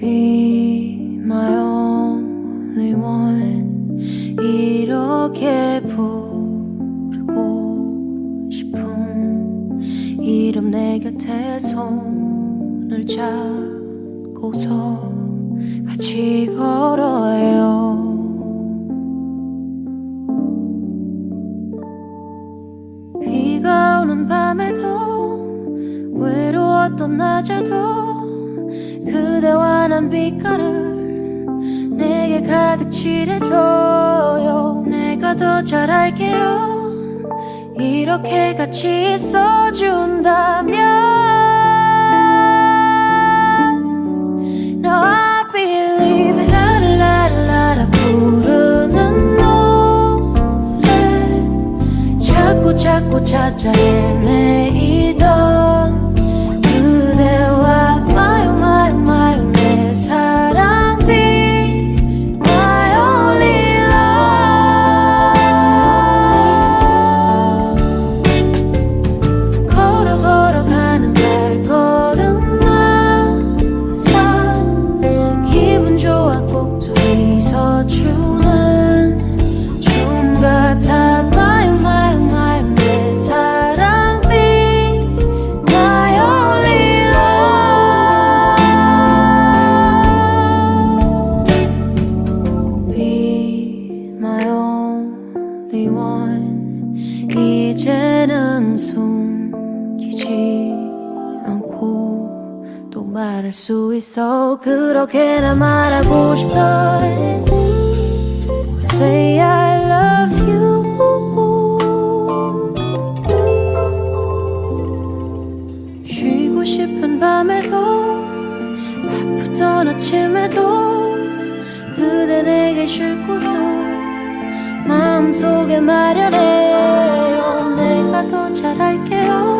Be my only one. 이렇게 부르고 싶은 이름 내 곁에 손을 잡고서 같이 걸어요. 비가 오는 밤에도 외로웠던 낮에도 그대와 난 빛깔을 내게 가득 칠해줘요. 내가 더 잘할게요. 이렇게 같이 있어준다면 No I believe 라라라라라 부르는 노래. 자꾸 자꾸 찾아 헤매이던 할 수 있어. 그렇게나 말하고 싶어 Say I love you. 쉬고 싶은 밤에도 바쁘던 아침에도 그대 내게 쉴 곳을 마음속에 마련해요. 내가 더 잘할게요